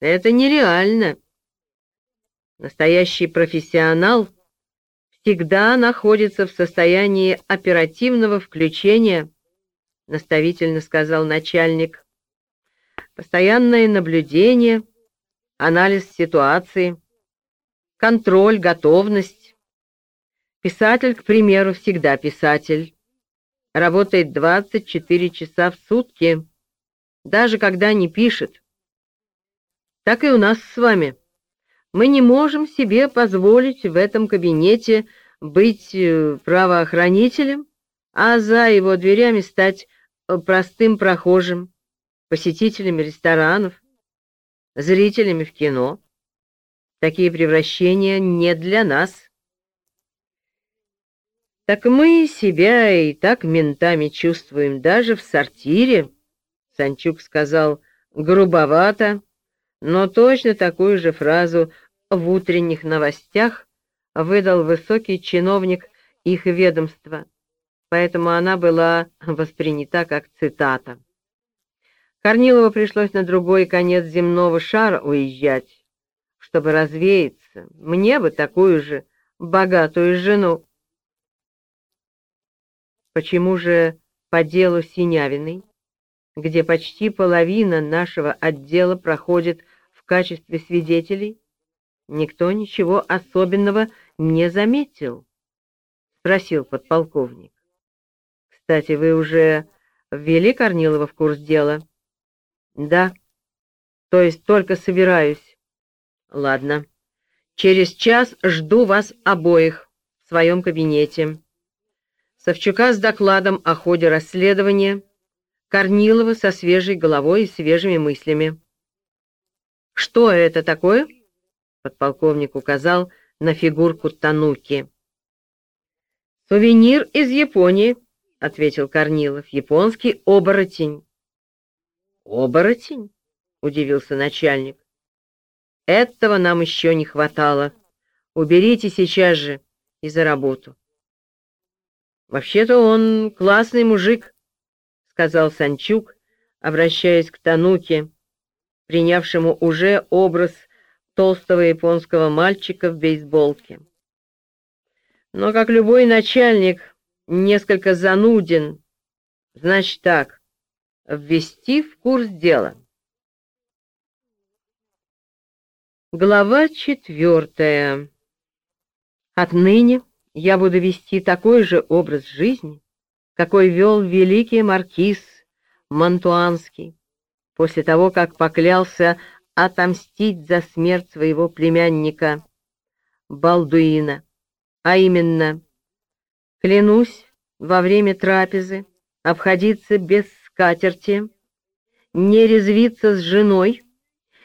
Это нереально. Настоящий профессионал всегда находится в состоянии оперативного включения, наставительно сказал начальник. Постоянное наблюдение, анализ ситуации, контроль, готовность. Писатель, к примеру, всегда писатель. Работает 24 часа в сутки, даже когда не пишет. Так и у нас с вами. Мы не можем себе позволить в этом кабинете быть э, правоохранителем, а за его дверями стать э, простым прохожим, посетителями ресторанов, зрителями в кино. Такие превращения не для нас. Так мы себя и так ментами чувствуем даже в сортире, Санчук сказал грубовато, но точно такую же фразу в утренних новостях выдал высокий чиновник их ведомства, поэтому она была воспринята как цитата. Корнилову пришлось на другой конец земного шара уезжать, чтобы развеяться. Мне бы такую же богатую жену. Почему же по делу Синявиной, где почти половина нашего отдела проходит качестве свидетелей, никто ничего особенного не заметил? — спросил подполковник. — Кстати, вы уже ввели Корнилова в курс дела? — Да. То есть только собираюсь. — Ладно. Через час жду вас обоих в своем кабинете. Савчука с докладом о ходе расследования, Корнилова со свежей головой и свежими мыслями. «Что это такое?» Подполковник указал на фигурку Тануки. «Сувенир из Японии», — ответил Корнилов. «Японский оборотень». «Оборотень?» — удивился начальник. «Этого нам еще не хватало. Уберите сейчас же и за работу». «Вообще-то он классный мужик», — сказал Санчук, обращаясь к Тануке, принявшему уже образ толстого японского мальчика в бейсболке. Но, как любой начальник, несколько зануден. Значит так, ввести в курс дела. Глава четвертая. Отныне я буду вести такой же образ жизни, какой вел великий маркиз Мантуанский после того, как поклялся отомстить за смерть своего племянника Балдуина, а именно, клянусь во время трапезы обходиться без скатерти, не резвиться с женой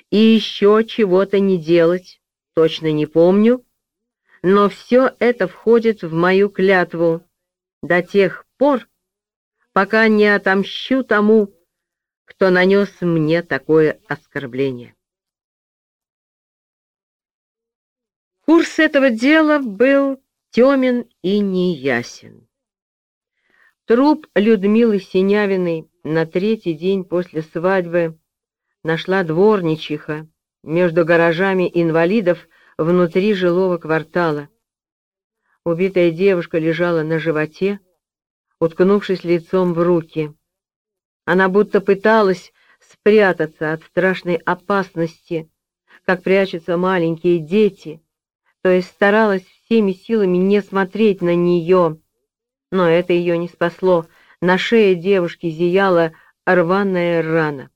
и еще чего-то не делать, точно не помню, но все это входит в мою клятву до тех пор, пока не отомщу тому, кто нанес мне такое оскорбление. Курс этого дела был темен и неясен. Труп Людмилы Синявиной на третий день после свадьбы нашла дворничиха между гаражами инвалидов внутри жилого квартала. Убитая девушка лежала на животе, уткнувшись лицом в руки. Она будто пыталась спрятаться от страшной опасности, как прячутся маленькие дети, то есть старалась всеми силами не смотреть на нее. Но это ее не спасло. На шее девушки зияла рваная рана.